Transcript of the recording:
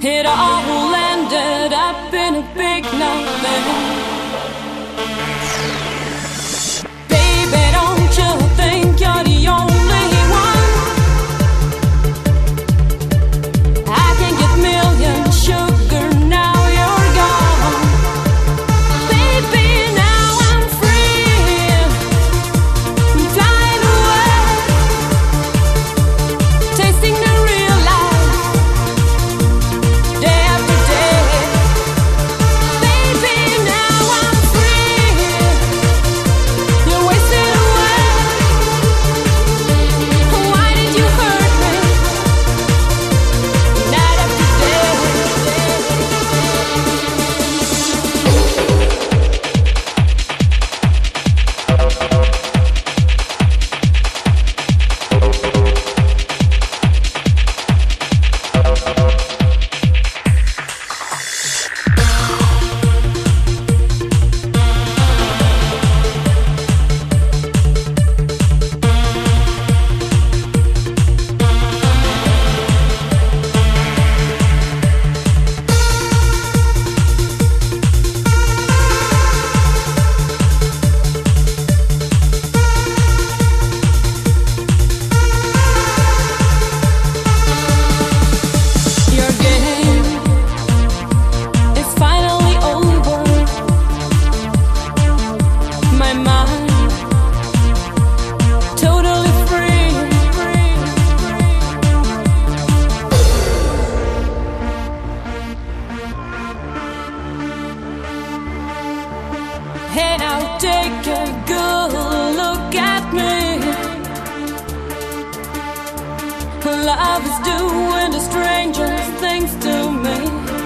It all Hey, now take a good look at me. Love is doing the strangest things to me.